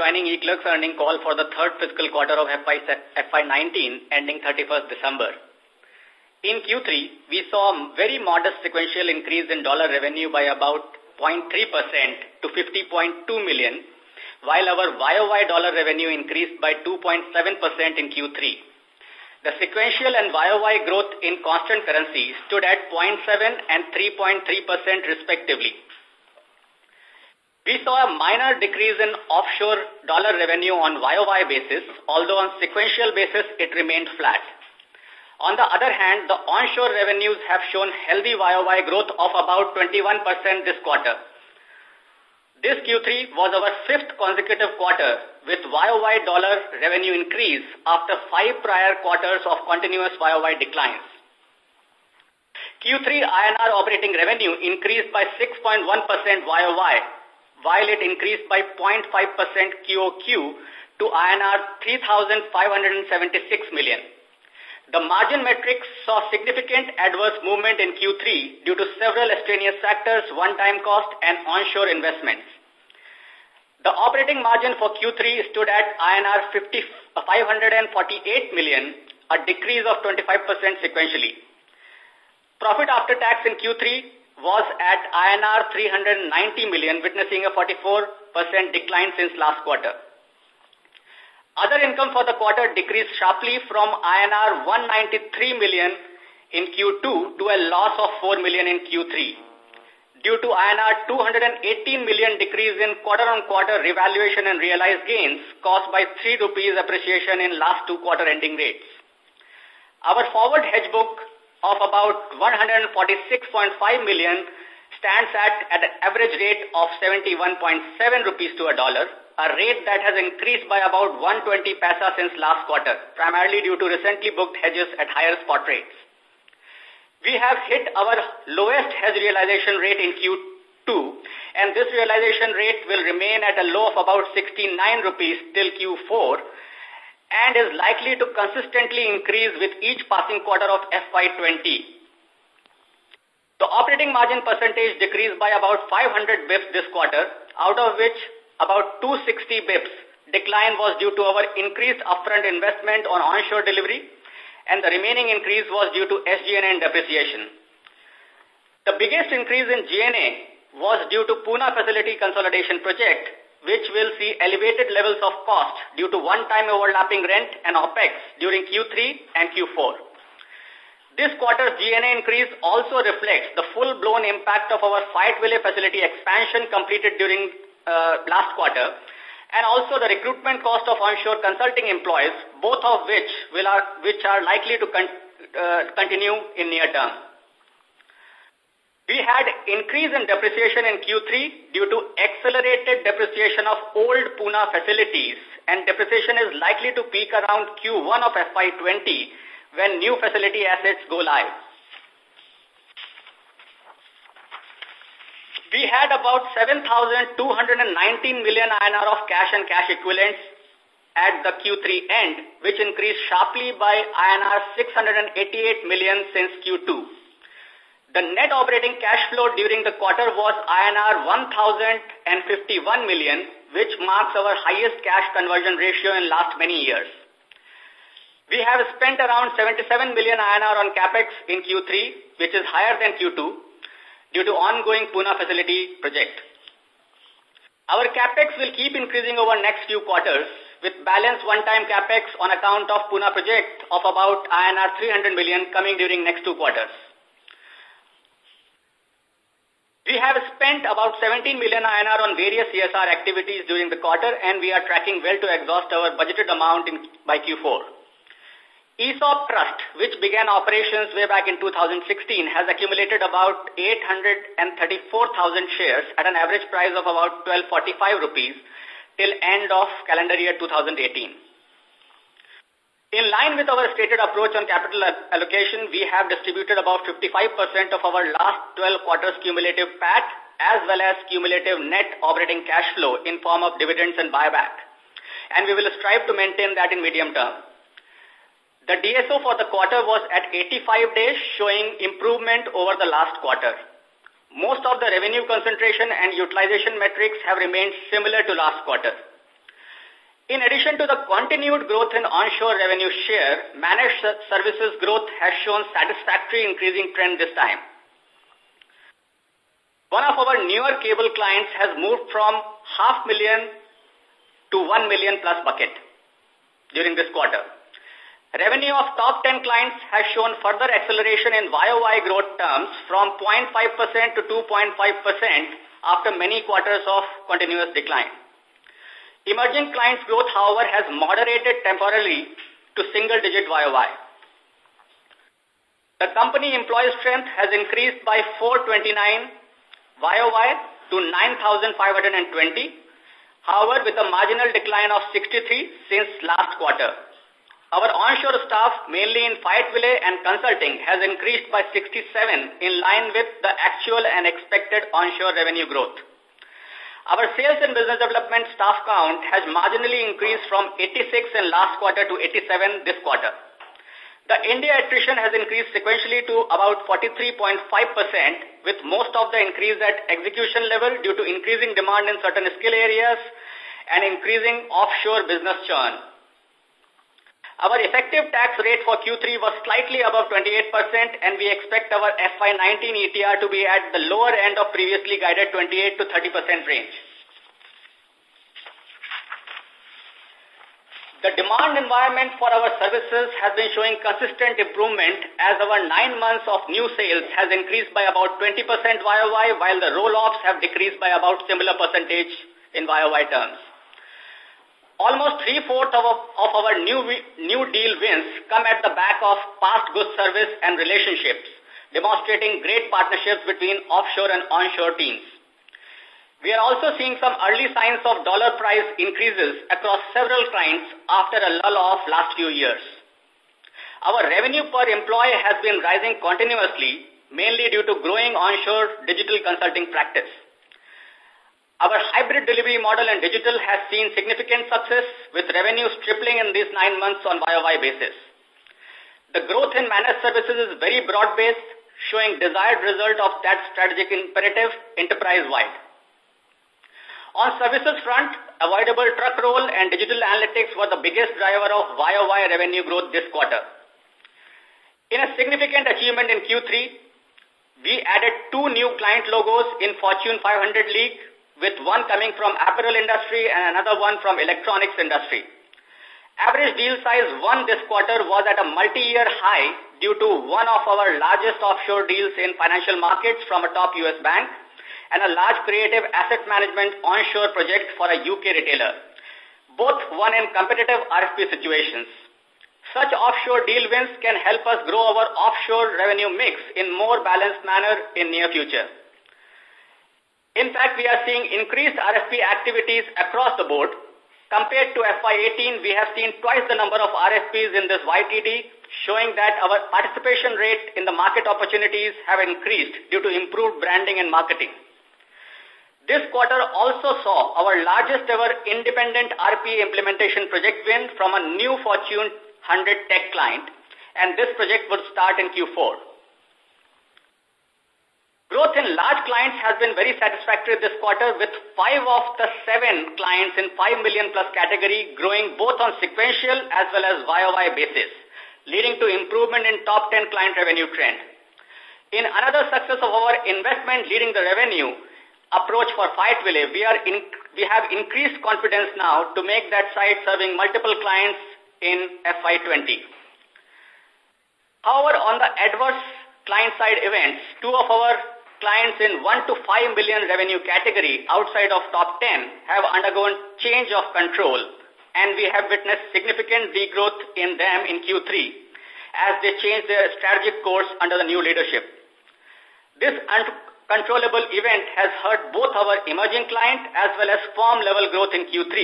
joining eClerx earning call for the third fiscal quarter of FY, FY19 ending 31st December. In Q3, we saw a very modest sequential increase in dollar revenue by about 0.3% to 50.2 million, while our YOY dollar revenue increased by 2.7% in Q3. The sequential and YOY growth in constant currency stood at 0.7 and 3.3% respectively. We saw a minor decrease in offshore dollar revenue on YOY basis, although on sequential basis it remained flat. On the other hand, the onshore revenues have shown healthy YOY growth of about 21% this quarter. This Q3 was our fifth consecutive quarter with YOY dollar revenue increase after five prior quarters of continuous YOY declines. Q3 INR operating revenue increased by 6.1% YOY while it increased by 0.5% QOQ to INR 3,576 million. The margin metrics saw significant adverse movement in Q3 due to several extraneous factors, one-time cost, and onshore investments. The operating margin for Q3 stood at INR 50, 548 million, a decrease of 25% sequentially. Profit after tax in Q3 was at INR 390 million, witnessing a 44% decline since last quarter. Other income for the quarter decreased sharply from INR 193 million in Q2 to a loss of 4 million in Q3 due to INR 218 million decrease in quarter-on-quarter -quarter revaluation and realized gains caused by 3 rupees appreciation in last two quarter ending rates. Our forward hedge book of about 146.5 million stands at, at an average rate of 71.7 rupees to a dollar, a rate that has increased by about 120 paisa since last quarter, primarily due to recently booked hedges at higher spot rates. We have hit our lowest hedge realization rate in Q2, and this realization rate will remain at a low of about 69 rupees till Q4, and is likely to consistently increase with each passing quarter of FY20. The operating margin percentage decreased by about 500 bips this quarter, out of which about 260 bips decline was due to our increased upfront investment on onshore delivery, and the remaining increase was due to SGN and depreciation. The biggest increase in GNA was due to Pune facility consolidation project, which will see elevated levels of cost due to one-time overlapping rent and OPEX during Q3 and Q4. This quarter's GNA increase also reflects the full-blown impact of our Fayetteville facility expansion completed during uh, last quarter and also the recruitment cost of onshore consulting employees, both of which will are, which are likely to uh, continue in near term. We had increase in depreciation in Q3 due to accelerated depreciation of old Pune facilities and depreciation is likely to peak around Q1 of FY20 when new facility assets go live. We had about 7,219 million INR of cash and cash equivalents at the Q3 end, which increased sharply by INR 688 million since Q2. The net operating cash flow during the quarter was INR 1,051 million, which marks our highest cash conversion ratio in last many years. We have spent around 77 million INR on capex in Q3, which is higher than Q2 due to ongoing Pune facility project. Our capex will keep increasing over next few quarters with balanced one-time capex on account of Pune project of about INR 300 million coming during next two quarters. We have spent about 17 million INR on various CSR activities during the quarter and we are tracking well to exhaust our budgeted amount in, by Q4. ESOP Trust, which began operations way back in 2016, has accumulated about 834,000 shares at an average price of about 1245 rupees till end of calendar year 2018. In line with our stated approach on capital allocation, we have distributed about 55% of our last 12 quarters cumulative PAT as well as cumulative net operating cash flow in form of dividends and buyback. And we will strive to maintain that in medium term. The DSO for the quarter was at 85 days, showing improvement over the last quarter. Most of the revenue concentration and utilization metrics have remained similar to last quarter. In addition to the continued growth in onshore revenue share, managed services growth has shown satisfactory increasing trend this time. One of our newer cable clients has moved from half million to 1 million plus bucket during this quarter. Revenue of top 10 clients has shown further acceleration in YOY growth terms from 0.5% to 2.5% after many quarters of continuous decline. Emerging clients growth, however, has moderated temporarily to single-digit YOY. The company employee strength has increased by 429 YOY to 9,520, however, with a marginal decline of 63 since last quarter. Our onshore staff, mainly in Fiat and consulting, has increased by 67 in line with the actual and expected onshore revenue growth. Our sales and business development staff count has marginally increased from 86 in last quarter to 87 this quarter. The India attrition has increased sequentially to about 43.5% with most of the increase at execution level due to increasing demand in certain skill areas and increasing offshore business churn. Our effective tax rate for Q3 was slightly above 28% and we expect our FY19 ETR to be at the lower end of previously guided 28 to 30% range. The demand environment for our services has been showing consistent improvement as our nine months of new sales has increased by about 20% YOY while the roll-offs have decreased by about similar percentage in YOY terms. Almost three-fourths of, of our new, new deal wins come at the back of past good service and relationships, demonstrating great partnerships between offshore and onshore teams. We are also seeing some early signs of dollar price increases across several clients after a lull of last few years. Our revenue per employee has been rising continuously, mainly due to growing onshore digital consulting practice. Our hybrid delivery model and digital has seen significant success with revenues tripling in these nine months on YOY basis. The growth in managed services is very broad-based, showing desired result of that strategic imperative enterprise-wide. On services front, avoidable truck roll and digital analytics were the biggest driver of YOY revenue growth this quarter. In a significant achievement in Q3, we added two new client logos in Fortune 500 League with one coming from apparel industry and another one from electronics industry. Average deal size won this quarter was at a multi-year high due to one of our largest offshore deals in financial markets from a top U.S. bank and a large creative asset management onshore project for a UK retailer. Both won in competitive RFP situations. Such offshore deal wins can help us grow our offshore revenue mix in more balanced manner in near future. In fact, we are seeing increased RFP activities across the board. Compared to FY18, we have seen twice the number of RFPs in this YTD, showing that our participation rate in the market opportunities have increased due to improved branding and marketing. This quarter also saw our largest ever independent RP implementation project win from a new Fortune 100 tech client, and this project would start in Q4. Growth in large clients has been very satisfactory this quarter with five of the seven clients in 5 million plus category growing both on sequential as well as YOY basis, leading to improvement in top 10 client revenue trend. In another success of our investment leading the revenue approach for Fayetteville, we, are in, we have increased confidence now to make that site serving multiple clients in FY20. However, on the adverse client side events, two of our clients in 1 to 5 million revenue category outside of top 10 have undergone change of control and we have witnessed significant degrowth in them in Q3 as they change their strategic course under the new leadership. This uncontrollable event has hurt both our emerging client as well as firm level growth in Q3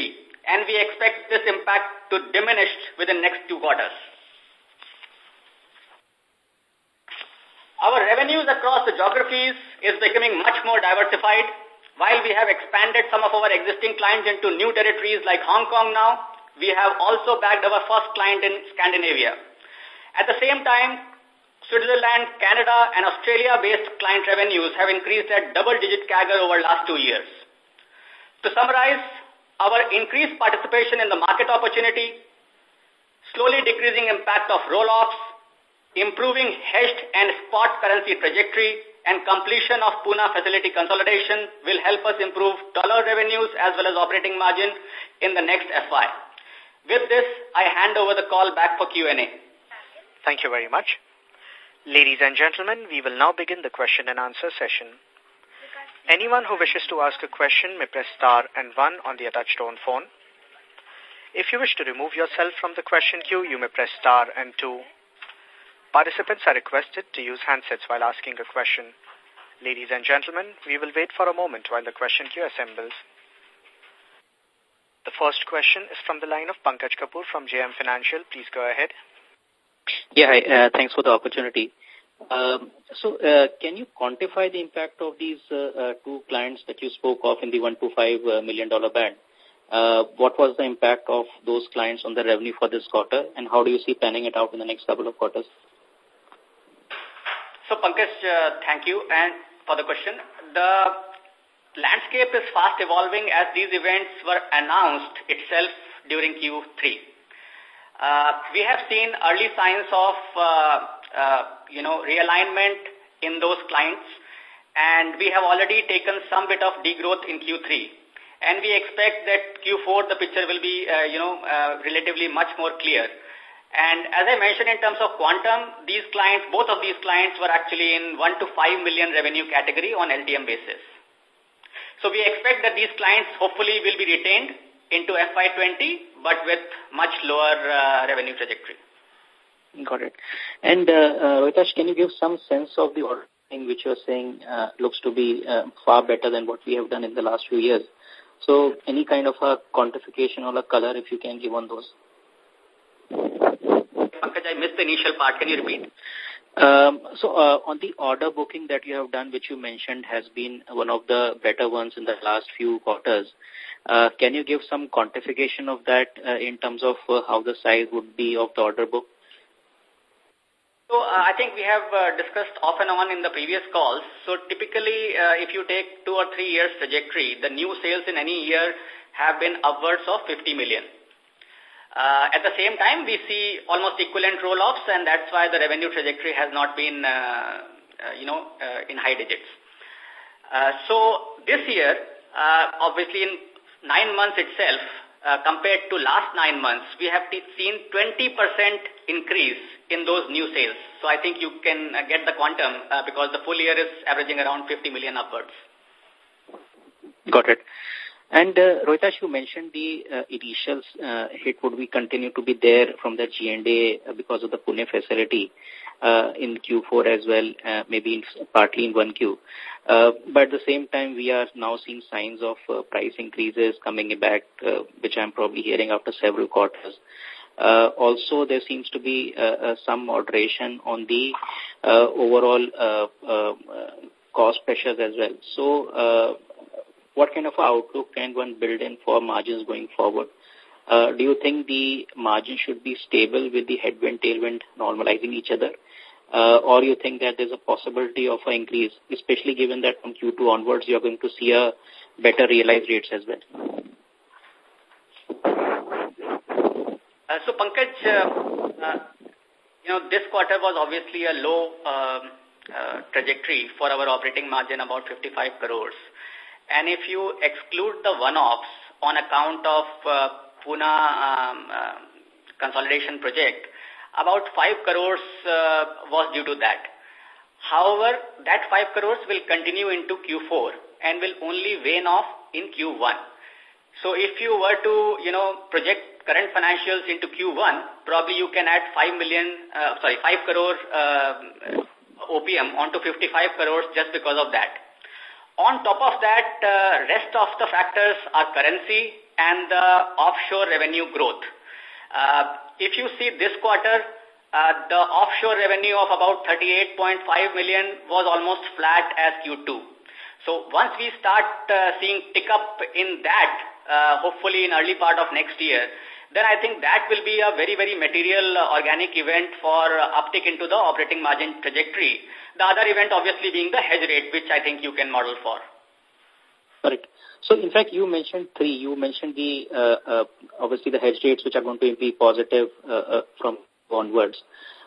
and we expect this impact to diminish within next two quarters. Our revenues across the geographies is becoming much more diversified. While we have expanded some of our existing clients into new territories like Hong Kong now, we have also bagged our first client in Scandinavia. At the same time, Switzerland, Canada, and Australia-based client revenues have increased at double-digit CAGR over last two years. To summarize, our increased participation in the market opportunity, slowly decreasing impact of roll-offs, improving hedged and spot currency trajectory, and completion of Pune facility consolidation will help us improve dollar revenues as well as operating margin in the next FY. With this, I hand over the call back for Q&A. Thank you very much. Ladies and gentlemen, we will now begin the question and answer session. Anyone who wishes to ask a question may press star and one on the touchtone phone. If you wish to remove yourself from the question queue, you may press star and two. Participants are requested to use handsets while asking a question. Ladies and gentlemen, we will wait for a moment while the question queue assembles. The first question is from the line of Pankaj Kapoor from JM Financial. Please go ahead. Yeah, hi, uh, thanks for the opportunity. Um, so, uh, can you quantify the impact of these uh, uh, two clients that you spoke of in the one to five uh, million dollar band? What was the impact of those clients on the revenue for this quarter, and how do you see panning it out in the next couple of quarters? So, Pankaj, uh, thank you and for the question. The landscape is fast evolving as these events were announced itself during Q3. Uh, we have seen early signs of, uh, uh, you know, realignment in those clients, and we have already taken some bit of degrowth in Q3. And we expect that Q4, the picture will be, uh, you know, relatively much more clear. And as I mentioned in terms of quantum, these clients, both of these clients were actually in 1 to 5 million revenue category on LTM basis. So we expect that these clients hopefully will be retained into FY20, but with much lower uh, revenue trajectory. Got it. And uh, uh, can you give some sense of the ordering which you're saying uh, looks to be uh, far better than what we have done in the last few years? So any kind of a quantification or a color if you can give on those? I missed the initial part. Can you repeat? Um, so uh, on the order booking that you have done, which you mentioned has been one of the better ones in the last few quarters, uh, can you give some quantification of that uh, in terms of uh, how the size would be of the order book? So uh, I think we have uh, discussed off and on in the previous calls. So typically, uh, if you take two or three years trajectory, the new sales in any year have been upwards of 50 million. Uh, at the same time, we see almost equivalent roll-offs, and that's why the revenue trajectory has not been, uh, uh, you know, uh, in high digits. Uh, so this year, uh, obviously in nine months itself, compared to last nine months, we have seen 20% increase in those new sales. So I think you can get the quantum because the full year is averaging around 50 million upwards. Got it. And uh, Rohitash, you mentioned the uh, initial uh, hit would be continue to be there from the G&A uh, because of the Pune facility uh, in Q4 as well, uh, maybe in, partly in 1Q. Uh, but at the same time, we are now seeing signs of uh, price increases coming back, uh, which I'm probably hearing after several quarters. Uh, also, there seems to be uh, uh, some moderation on the uh, overall uh, uh, cost pressures as well. So, uh, outlook can one build in for margins going forward? Uh, do you think the margin should be stable with the headwind, tailwind normalizing each other? Uh, or you think that there's a possibility of an increase, especially given that from Q2 onwards you're going to see a better realized rates as well? Uh, so, Pankaj, uh, uh, you know, this quarter was obviously a low um, uh, trajectory for our operating margin, about 55 crores. And if you exclude the one-offs on account of uh, Pune um, uh, consolidation project, about 5 crores uh, was due to that. However, that 5 crores will continue into Q4 and will only wane off in Q1. So if you were to, you know, project current financials into Q1, probably you can add 5 million, uh, sorry, 5 crore uh, OPM onto 55 crores just because of that. On top of that, uh, rest of the factors are currency and the offshore revenue growth. Uh, if you see this quarter, uh, the offshore revenue of about 38.5 million was almost flat as Q2. So once we start uh, seeing pick up in that, uh, hopefully in early part of next year, then I think that will be a very, very material uh, organic event for uh, uptick into the operating margin trajectory. The other event obviously being the hedge rate, which I think you can model for. Correct. So, in fact, you mentioned three. You mentioned the, uh, uh, obviously, the hedge rates, which are going to be positive uh, uh, from onwards.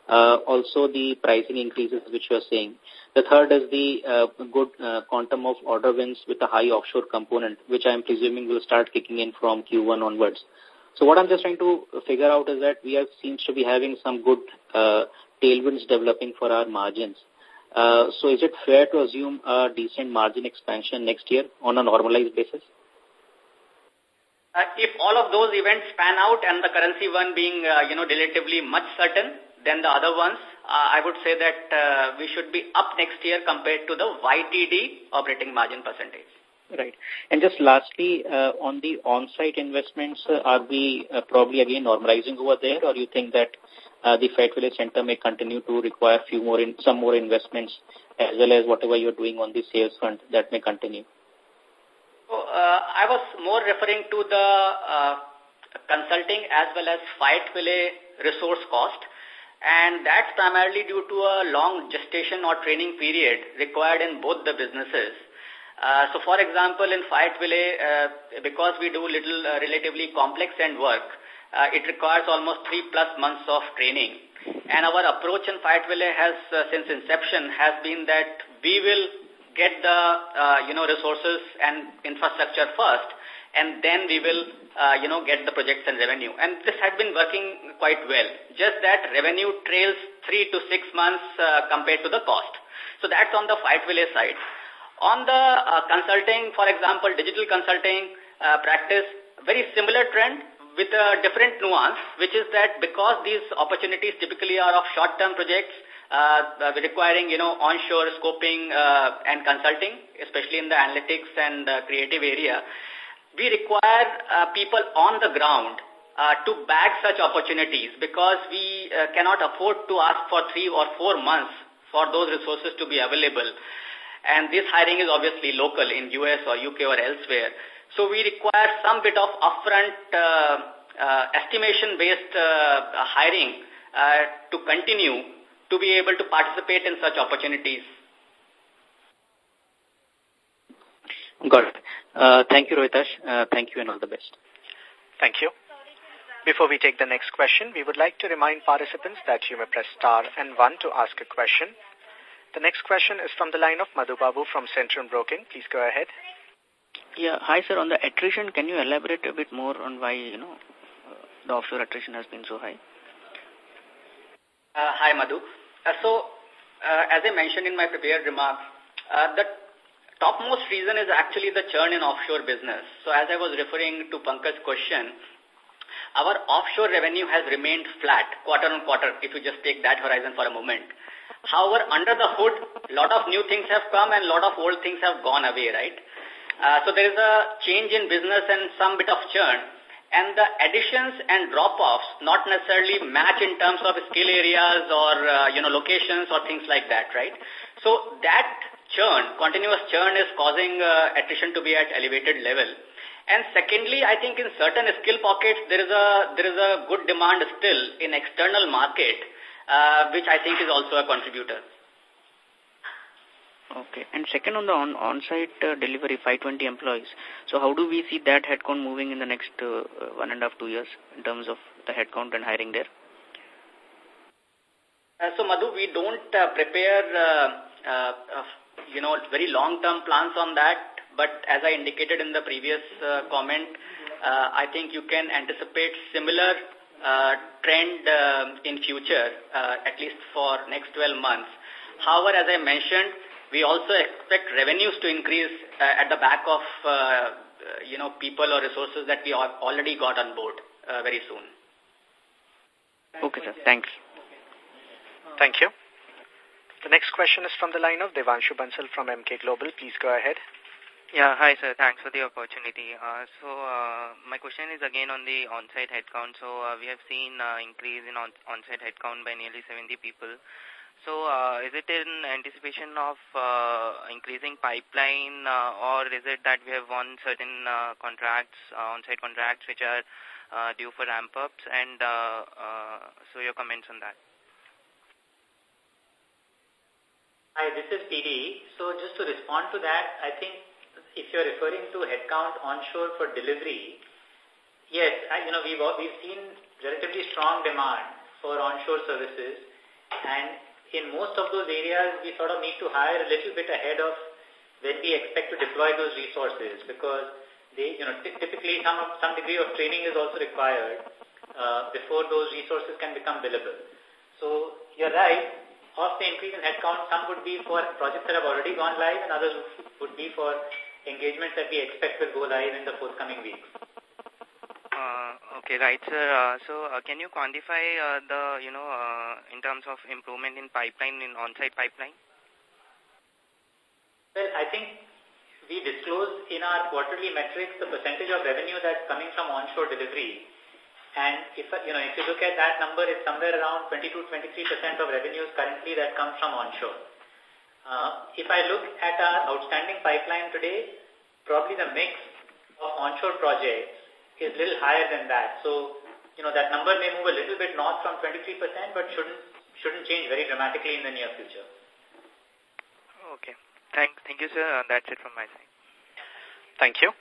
Uh, also, the pricing increases, which you are saying. The third is the uh, good uh, quantum of order wins with a high offshore component, which I am presuming will start kicking in from Q1 onwards. So what I'm just trying to figure out is that we have seems to be having some good uh, tailwinds developing for our margins. Uh, so is it fair to assume a decent margin expansion next year on a normalized basis? Uh, if all of those events pan out and the currency one being, uh, you know, relatively much certain than the other ones, uh, I would say that uh, we should be up next year compared to the YTD operating margin percentage. Right. And just lastly, uh, on the on-site investments, uh, are we uh, probably again normalizing over there, or you think that uh, the Fayetteville Center may continue to require few more in, some more investments as well as whatever you're doing on the sales front that may continue? Uh, I was more referring to the uh, consulting as well as Fayetteville resource cost. And that's primarily due to a long gestation or training period required in both the businesses. Uh, so, for example, in Fayetteville, uh, because we do little uh, relatively complex end work, uh, it requires almost three plus months of training. And our approach in Fayetteville has, uh, since inception, has been that we will get the, uh, you know, resources and infrastructure first, and then we will, uh, you know, get the projects and revenue. And this has been working quite well. Just that revenue trails three to six months uh, compared to the cost. So that's on the Fayetteville side. On the uh, consulting, for example, digital consulting uh, practice, very similar trend with a different nuance, which is that because these opportunities typically are of short-term projects, uh, requiring, you know, onshore scoping uh, and consulting, especially in the analytics and uh, creative area, we require uh, people on the ground uh, to bag such opportunities because we uh, cannot afford to ask for three or four months for those resources to be available. And this hiring is obviously local in US or UK or elsewhere. So we require some bit of upfront uh, uh, estimation-based uh, hiring uh, to continue to be able to participate in such opportunities. Got it. Uh, thank you, Rohitash. Uh, thank you and all the best. Thank you. Before we take the next question, we would like to remind participants that you may press star and one to ask a question. The next question is from the line of Madhu Babu from Centrum Broking. Please go ahead. Yeah, hi sir. On the attrition, can you elaborate a bit more on why you know uh, the offshore attrition has been so high? Uh, hi, Madhu. Uh, so, uh, as I mentioned in my prepared remarks, uh, the topmost reason is actually the churn in offshore business. So, as I was referring to Pankaj's question, our offshore revenue has remained flat quarter on quarter, if you just take that horizon for a moment. However, under the hood, a lot of new things have come and a lot of old things have gone away, right? Uh, so there is a change in business and some bit of churn. And the additions and drop-offs not necessarily match in terms of skill areas or, uh, you know, locations or things like that, right? So that churn, continuous churn is causing uh, attrition to be at elevated level. And secondly, I think in certain skill pockets, there is a, there is a good demand still in external market, uh, which I think is also a contributor. Okay. And second on the on, on-site uh, delivery, 520 employees. So how do we see that headcount moving in the next uh, one and a half, two years in terms of the headcount and hiring there? Uh, so, Madhu, we don't uh, prepare, uh, uh, uh, you know, very long-term plans on that. But as I indicated in the previous uh, comment, uh, I think you can anticipate similar uh, trend uh, in future, uh, at least for next 12 months. However, as I mentioned, we also expect revenues to increase uh, at the back of, uh, you know, people or resources that we have already got on board very soon. Okay, sir. Thanks. Thank you. The next question is from the line of Devanshu Bansal from Emkay Global. Please go ahead. Yeah, hi sir. Thanks for the opportunity. Uh, so uh, my question is again on the on-site headcount. So uh, we have seen uh, increase in on-site headcount by nearly 70 people. So uh, is it in anticipation of uh, increasing pipeline uh, or is it that we have won certain uh, contracts, uh, on-site contracts which are uh, due for ramp-ups and uh, uh, so your comments on that? Hi, this is PD. So just to respond to that, I think if you're referring to headcount onshore for delivery, yes, you know, we've, we've seen relatively strong demand for onshore services. And in most of those areas, we sort of need to hire a little bit ahead of when we expect to deploy those resources because they, you know, typically some, some degree of training is also required uh, before those resources can become billable. So you're right, of the increase in headcount, some would be for projects that have already gone live and others would be for engagements that we expect will go live in the forthcoming weeks. Uh, okay, right, sir. Uh, so, uh, can you quantify uh, the, you know, uh, in terms of improvement in pipeline, in on-site pipeline? Well, I think we disclose in our quarterly metrics the percentage of revenue that's coming from onshore delivery. And if you know, if you look at that number, it's somewhere around 22-23% of revenues currently that comes from onshore. Uh, if I look at our outstanding pipeline today, probably the mix of onshore projects is little higher than that. So, you know, that number may move a little bit north from 23%, but shouldn't shouldn't change very dramatically in the near future. Okay. Thank, thank you, sir. Uh, that's it from my side. Thank you.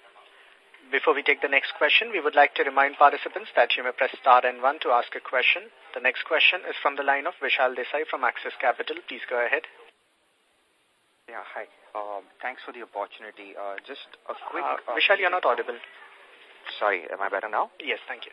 Before we take the next question, we would like to remind participants that you may press star and one to ask a question. The next question is from the line of Vishal Desai from Axis Capital. Please go ahead. Yeah, hi. Um, thanks for the opportunity. Uh, just a quick... Uh, uh, Vishal, you're not audible. Sorry, am I better now? Yes, thank you.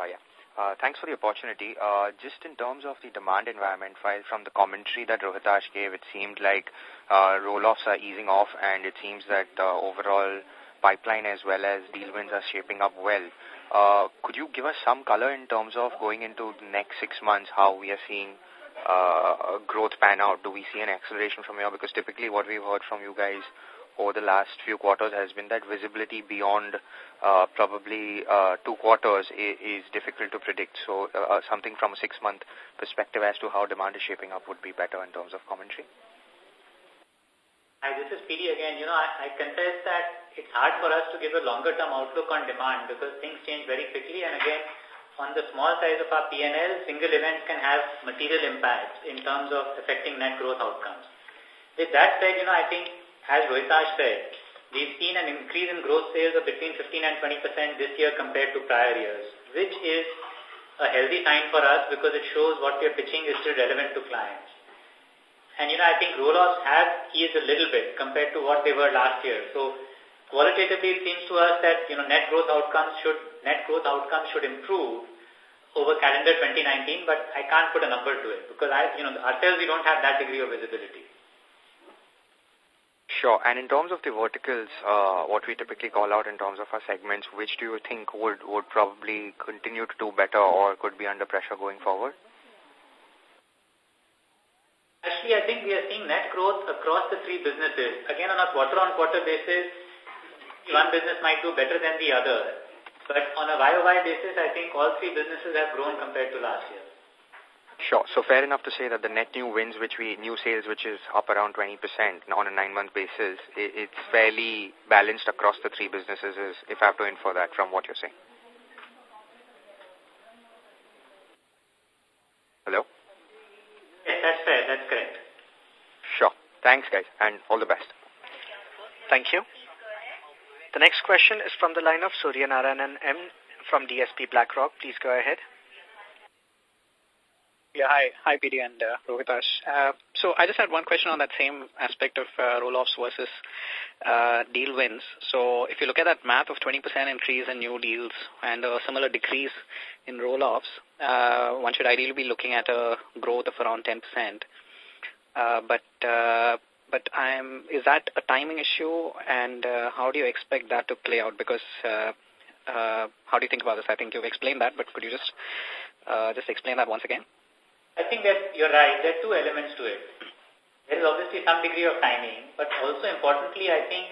Uh, yeah. Uh, thanks for the opportunity. Uh, just in terms of the demand environment, while from the commentary that Rohitash gave, it seemed like uh, roll-offs are easing off and it seems that uh, overall pipeline as well as deal wins are shaping up well. Uh, could you give us some color in terms of going into the next six months, how we are seeing uh, growth pan out? Do we see an acceleration from here? Because typically what we've heard from you guys over the last few quarters has been that visibility beyond uh, probably uh, two quarters is, is, difficult to predict. So uh, something from a six-month perspective as to how demand is shaping up would be better in terms of commentary. Hi, this is PD again. You know, I, I confess that it's hard for us to give a longer-term outlook on demand because things change very quickly. And again, on the small size of our PNL, single events can have material impacts in terms of affecting net growth outcomes. With that said, you know, I think as Rohitash said, we've seen an increase in gross sales of between 15 and 20% this year compared to prior years, which is a healthy sign for us because it shows what we are pitching is still relevant to clients. And, you know, I think roll-offs have eased a little bit compared to what they were last year. So, qualitatively, it seems to us that, you know, net growth outcomes should, net growth outcomes should improve over calendar 2019, but I can't put a number to it because I, you know, ourselves, we don't have that degree of visibility. Sure. And in terms of the verticals, uh, what we typically call out in terms of our segments, which do you think would, would probably continue to do better or could be under pressure going forward? Actually, I think we are seeing net growth across the three businesses. Again, on a quarter-on-quarter -quarter basis, one business might do better than the other. But on a YOY basis, I think all three businesses have grown compared to last year. Sure. So fair enough to say that the net new wins, which we, new sales, which is up around 20% on a nine-month basis, it's fairly balanced across the three businesses, is, if I have to infer that from what you're saying. Hello? Yes, that's fair. That's correct. Sure. Thanks, guys, and all the best. Thank you. The next question is from the line of Surya Narayanan M from DSP BlackRock. Please go ahead. Yeah, hi, hi PD and uh, Rohitash. Uh, so I just had one question on that same aspect of uh, roll-offs versus deal wins. So if you look at that math of 20% increase in new deals and a similar decrease in roll-offs, one should ideally be looking at a growth of around 10%. Uh, but but I'm, is that a timing issue and uh, how do you expect that to play out? Because uh, uh, how do you think about this? I think you've explained that, but could you just uh, just explain that once again? I think that you're right. There are two elements to it. There is obviously some degree of timing, but also importantly, I think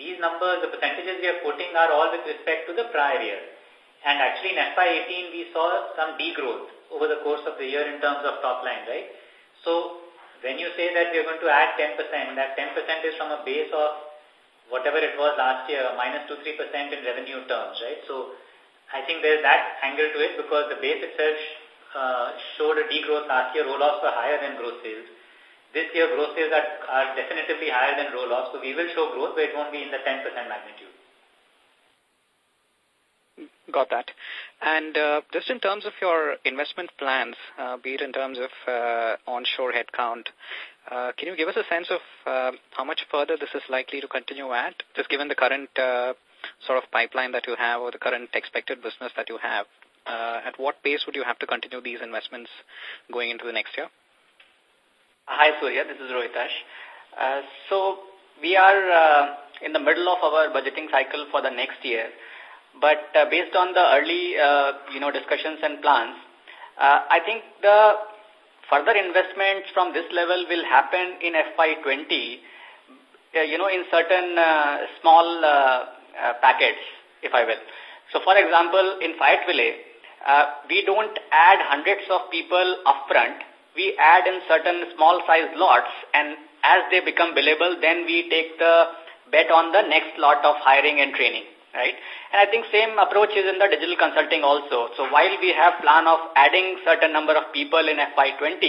these numbers, the percentages we are quoting are all with respect to the prior year. And actually in FY18, we saw some degrowth over the course of the year in terms of top line, right? So when you say that we are going to add 10%, that 10% is from a base of whatever it was last year, minus 2-3% in revenue terms, right? So I think there's that angle to it because the base itself uh, showed a degrowth last year, roll-offs were higher than gross sales. this year gross sales are, are definitively higher than roll-off. So we will show growth, but it won't be in the 10% magnitude. Got that. And uh, just in terms of your investment plans, uh, be it in terms of uh, onshore headcount, uh, can you give us a sense of uh, how much further this is likely to continue at, just given the current uh, sort of pipeline that you have or the current expected business that you have? Uh, at what pace would you have to continue these investments going into the next year? Hi, Surya. This is Rohitash. Uh, so we are uh, in the middle of our budgeting cycle for the next year. But uh, based on the early, uh, you know, discussions and plans, uh, I think the further investments from this level will happen in FY20, uh, you know, in certain uh, small uh, uh, packets, if I will. So, for example, in Fayetteville, uh, we don't add hundreds of people upfront we add in certain small size lots and as they become billable, then we take the bet on the next lot of hiring and training, right? And I think same approach is in the digital consulting also. So while we have plan of adding certain number of people in FY20,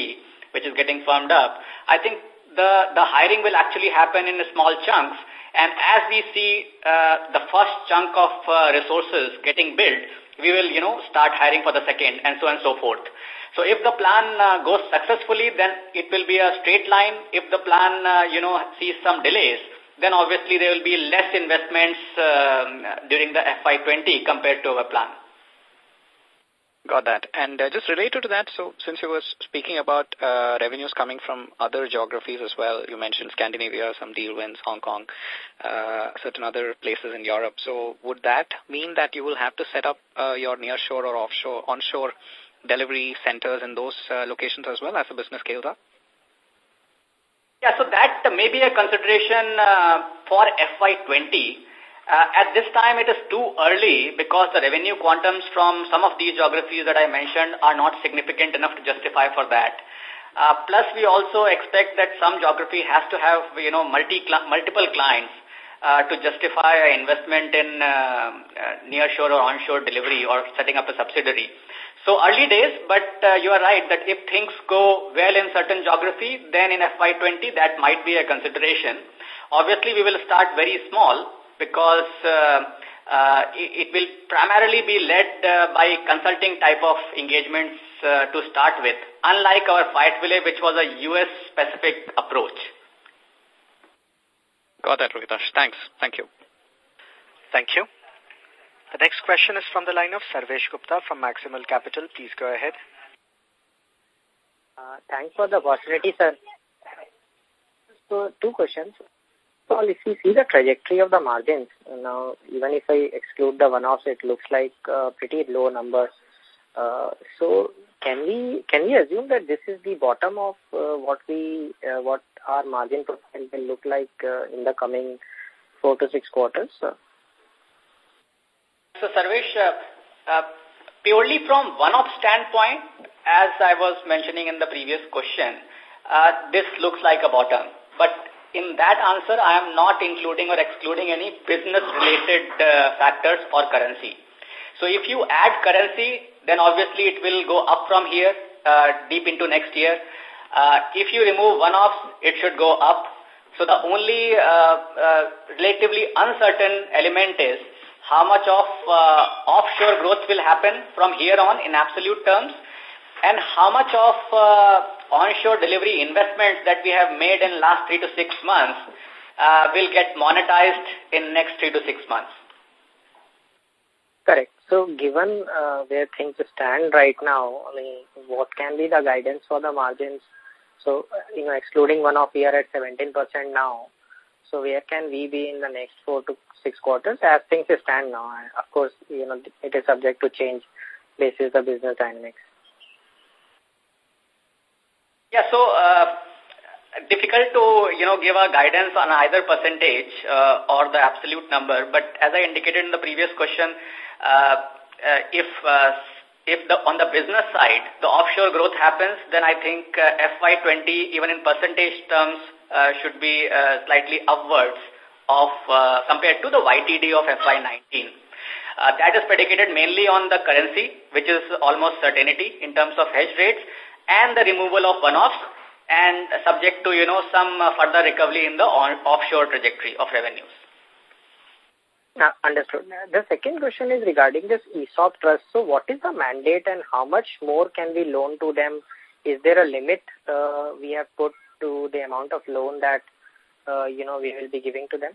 which is getting firmed up, I think the, the hiring will actually happen in small chunks. And as we see uh, the first chunk of uh, resources getting built, we will, you know, start hiring for the second and so on and so forth. So if the plan uh, goes successfully, then it will be a straight line. If the plan, uh, you know, sees some delays, then obviously there will be less investments uh, during the FY20 compared to our plan. Got that. And uh, just related to that, so since you were speaking about uh, revenues coming from other geographies as well, you mentioned Scandinavia, some deal wins, Hong Kong, uh, certain other places in Europe. So would that mean that you will have to set up uh, your nearshore or offshore, onshore delivery centers in those uh, locations as well as the business scales up? Yeah, so that may be a consideration uh, for FY20. Uh, at this time, it is too early because the revenue quantums from some of these geographies that I mentioned are not significant enough to justify for that. Uh, plus, we also expect that some geography has to have, you know, multi multiple clients uh, to justify an investment in uh, uh, nearshore or onshore delivery or setting up a subsidiary. So early days, but uh, you are right that if things go well in certain geography, then in FY20 that might be a consideration. Obviously, we will start very small because uh, uh, it, it will primarily be led uh, by consulting type of engagements uh, to start with, unlike our Fayetteville, which was a US-specific approach. Got that, Rohitash. Thanks. Thank you. Thank you. The next question is from the line of Sarvesh Gupta from Maximal Capital. Please go ahead. Uh, thanks for the opportunity, sir. So, two questions. So, if you see the trajectory of the margins, now, even if I exclude the one-offs, it looks like pretty low numbers. Uh, so, can we can we assume that this is the bottom of uh, what we uh, what our margin profile will look like in the coming four to six quarters? So, Sarvesh, uh, uh, purely from one-off standpoint, as I was mentioning in the previous question, uh, this looks like a bottom. But in that answer, I am not including or excluding any business-related uh, factors or currency. So if you add currency, then obviously it will go up from here uh, deep into next year. Uh, if you remove one-offs, it should go up. So the only uh, uh, relatively uncertain element is how much of uh, offshore growth will happen from here on in absolute terms and how much of uh, onshore delivery investments that we have made in last three to six months uh, will get monetized in next three to six months. Correct. So given where things stand right now, I mean, what can be the guidance for the margins? So, you know, excluding one off year at 17% now, so where can we be in the next four to six quarters as things stand now? Of course, you know, it is subject to change basis the business dynamics. Yeah, so uh, difficult to, you know, give a guidance on either percentage uh, or the absolute number. But as I indicated in the previous question, uh, uh, if uh, if the on the business side, the offshore growth happens, then I think uh, FY20, even in percentage terms, uh, should be uh, slightly upwards of uh, compared to the YTD of FY19. Uh, that is predicated mainly on the currency, which is almost certainty in terms of hedge rates, and the removal of one-offs, and subject to, you know, some uh, further recovery in the on offshore trajectory of revenues. Uh, understood. The second question is regarding this ESOP trust. So what is the mandate and how much more can we loan to them? Is there a limit uh, we have put to the amount of loan that, uh, you know, we will be giving to them?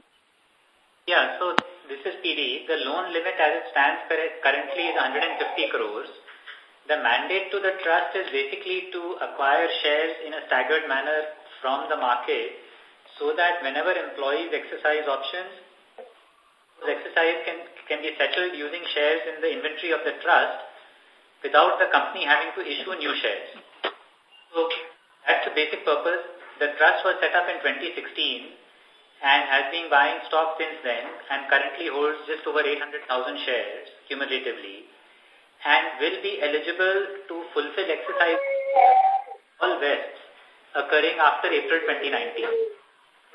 Yeah, so this is PD. The loan limit as it stands currently is 150 crores. The mandate to the trust is basically to acquire shares in a staggered manner from the market so that whenever employees exercise options, those exercise can, can be settled using shares in the inventory of the trust without the company having to issue new shares. So that's the basic purpose. The trust was set up in 2016 and has been buying stock since then and currently holds just over 800,000 shares cumulatively and will be eligible to fulfill exercise all vests occurring after April 2019.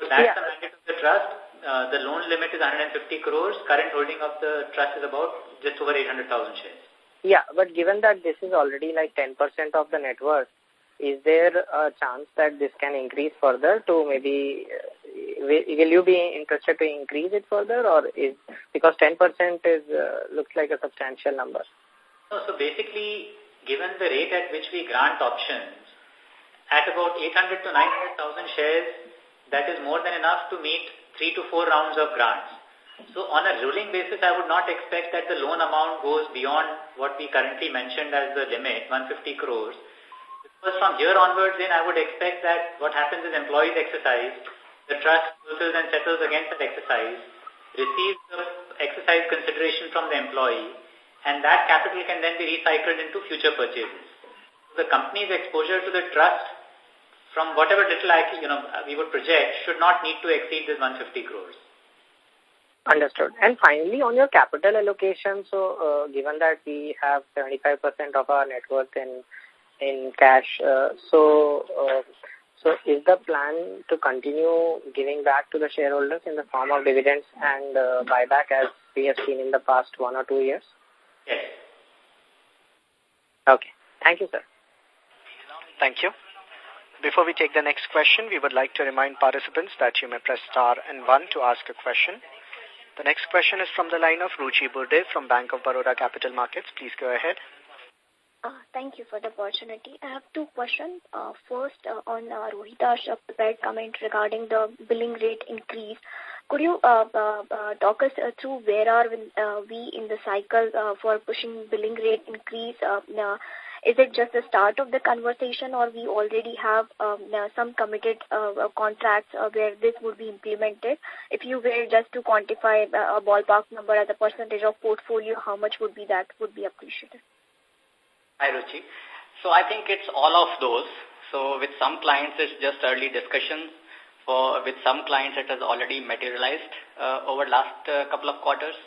So that's yeah. the mandate of the trust. Uh, the loan limit is 150 crores. Current holding of the trust is about just over 800,000 shares. Yeah, but given that this is already like 10% of the net worth, is there a chance that this can increase further to maybe, uh, will you be interested to increase it further or is, because 10% is, uh, looks like a substantial number? No, so basically, given the rate at which we grant options, at about 800 to 900,000 shares, that is more than enough to meet three to four rounds of grants. So on a rolling basis, I would not expect that the loan amount goes beyond what we currently mentioned as the limit, 150 crores. Because from here onwards, then I would expect that what happens is employees exercise, the trust fulfills and settles against that exercise, receives the exercise consideration from the employee, and that capital can then be recycled into future purchases. The company's exposure to the trust from whatever little I, you know, we would project should not need to exceed this 150 crores. Understood. And finally, on your capital allocation, so uh, given that we have 75% of our net worth in in cash. Uh, so, uh, so is the plan to continue giving back to the shareholders in the form of dividends and uh, buyback as we have seen in the past one or two years? Yes. Okay. Thank you, sir. Thank you. Before we take the next question, we would like to remind participants that you may press star and one to ask a question. The next question is from the line of Ruchi Burde from Bank of Baroda Capital Markets. Please go ahead. Uh, thank you for the opportunity. I have two questions. Uh, first, uh, on uh, Rohitash's uh, prepared comment regarding the billing rate increase. Could you uh, uh, uh, talk us uh, through where are we, in the cycle uh, for pushing billing rate increase? Uh, is it just the start of the conversation or we already have um, some committed uh, contracts uh, where this would be implemented? If you were just to quantify a ballpark number as a percentage of portfolio, how much would be that would be appreciated? Hi, Ruchi. So I think it's all of those. So with some clients, it's just early discussion. For with some clients, it has already materialized uh, over the last uh, couple of quarters.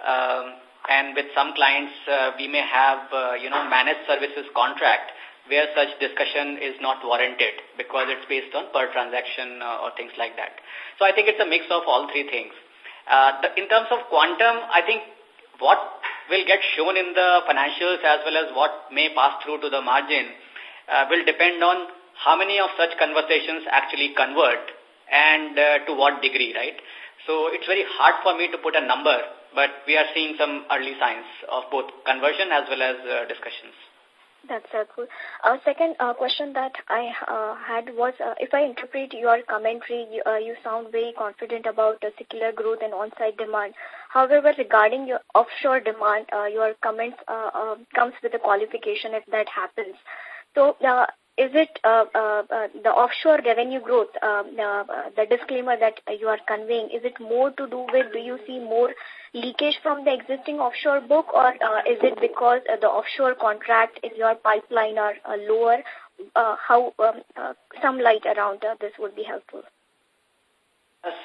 Um, and with some clients, uh, we may have, uh, you know, managed services contract where such discussion is not warranted because it's based on per transaction uh, or things like that. So I think it's a mix of all three things. Uh, the, in terms of quantum, I think what will get shown in the financials as well as what may pass through to the margin uh, will depend on how many of such conversations actually convert and uh, to what degree, right? So it's very hard for me to put a number, but we are seeing some early signs of both conversion as well as uh, discussions. That's helpful. Uh, second uh, question that I uh, had was, uh, if I interpret your commentary, you, uh, you sound very confident about the secular growth and on-site demand. However, regarding your offshore demand, uh, your comment uh, uh, comes with a qualification if that happens. So, uh, is it uh, uh, uh, the offshore revenue growth, uh, uh, the disclaimer that you are conveying, is it more to do with, do you see more leakage from the existing offshore book or uh, is it because uh, the offshore contract in your pipeline are uh, lower? How um, some light around this would be helpful.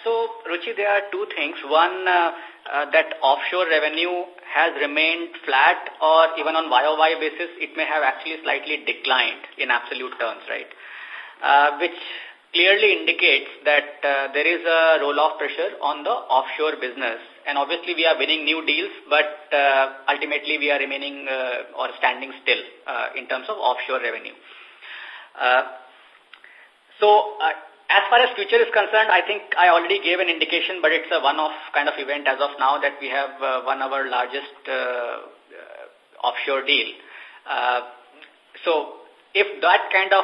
So, Ruchi, there are two things. One, uh, uh, that offshore revenue has remained flat or even on YOY basis, it may have actually slightly declined in absolute terms, right? Uh, which clearly indicates that uh, there is a roll-off pressure on the offshore business. And obviously we are winning new deals, but uh, ultimately we are remaining uh, or standing still in terms of offshore revenue. Uh, So, uh, as far as future is concerned, I think I already gave an indication, but it's a one-off kind of event as of now that we have one of our largest uh, offshore deal. So, if that kind of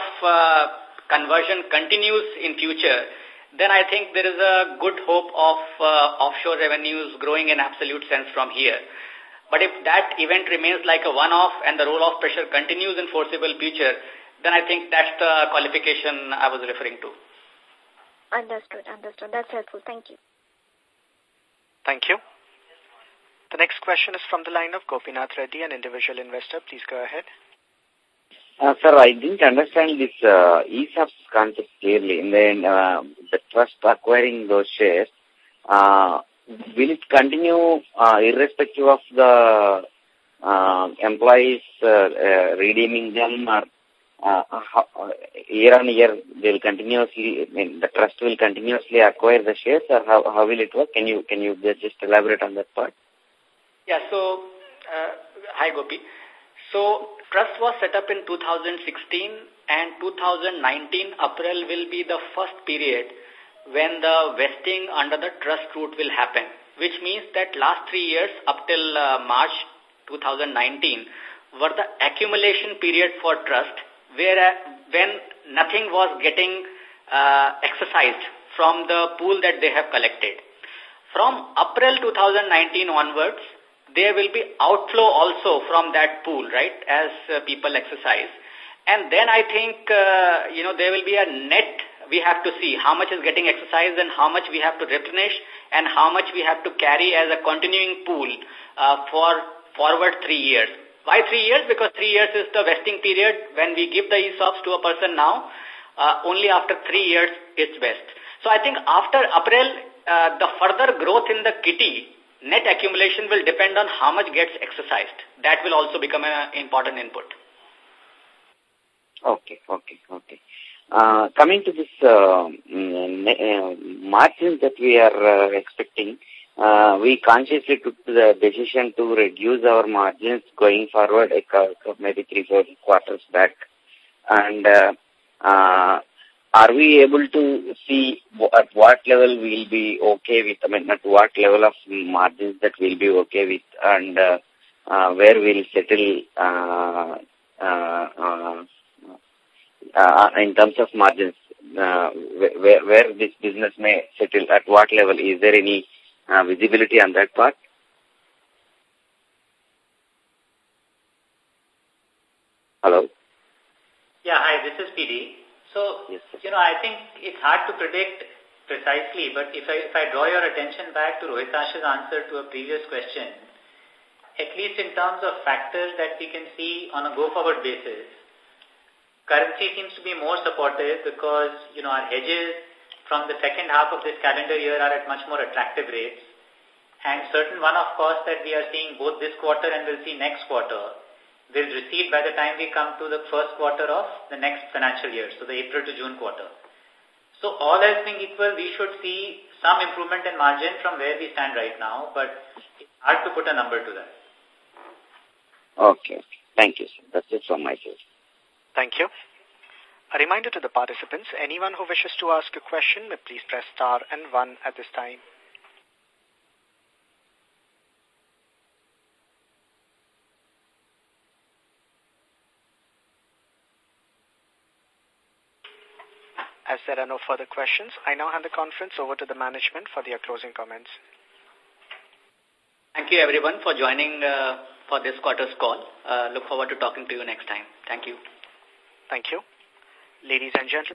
conversion continues in future, then I think there is a good hope of uh, offshore revenues growing in absolute sense from here. But if that event remains like a one-off and the roll-off pressure continues in foreseeable future, then I think that's the qualification I was referring to. Understood, understood. That's helpful. Thank you. Thank you. The next question is from the line of Gopinath Reddy, an individual investor. Please go ahead. Uh, sir, I didn't understand this uh, ESOPs concept clearly. In the, uh, the trust acquiring those shares, uh, will it continue uh, irrespective of the uh, employees uh, uh, redeeming them or uh, how, uh, year on year they will continuously, I mean, the trust will continuously acquire the shares or how, how will it work? Can you, can you just elaborate on that part? Yeah, so, uh, hi Gopi. So, trust was set up in 2016 and 2019 April will be the first period when the vesting under the trust route will happen, which means that last three years up till uh, March 2019 were the accumulation period for trust where uh, when nothing was getting uh, exercised from the pool that they have collected. From April 2019 onwards, there will be outflow also from that pool, right, as uh, people exercise. And then I think, uh, you know, there will be a net we have to see how much is getting exercised and how much we have to replenish and how much we have to carry as a continuing pool uh, for forward three years. Why three years? Because three years is the vesting period. When we give the ESOPs to a person now, uh, only after three years it's vest. So I think after April, uh, the further growth in the kitty, net accumulation will depend on how much gets exercised. That will also become an important input. Okay, okay, okay. Uh, coming to this uh, mm, uh, margins that we are uh, expecting, uh, we consciously took the decision to reduce our margins going forward uh, maybe three, four quarters back. And uh, uh, are we able to see at what level we'll be okay with, I mean, at what level of margins that we'll be okay with and uh, uh, where we'll settle uh, uh, uh, uh, in terms of margins, uh, where, where this business may settle, at what level? Is there any uh, visibility on that part? Hello? Yeah, hi, this is PD. So, yes, you know, I think it's hard to predict precisely, but if I, if I draw your attention back to Rohitash's answer to a previous question, at least in terms of factors that we can see on a go-forward basis, currency seems to be more supportive because, you know, our hedges from the second half of this calendar year are at much more attractive rates. And certain one-off costs that we are seeing both this quarter and we'll see next quarter will recede by the time we come to the first quarter of the next financial year, so the April to June quarter. So all else being equal, we should see some improvement in margin from where we stand right now, but it's hard to put a number to that. Okay. Thank you, sir. That's it from my side. Thank you. A reminder to the participants, anyone who wishes to ask a question may please press star and one at this time. As there are no further questions, I now hand the conference over to the management for their closing comments. Thank you everyone for joining uh, for this quarter's call. Uh, look forward to talking to you next time. Thank you. Thank you. Ladies and gentlemen,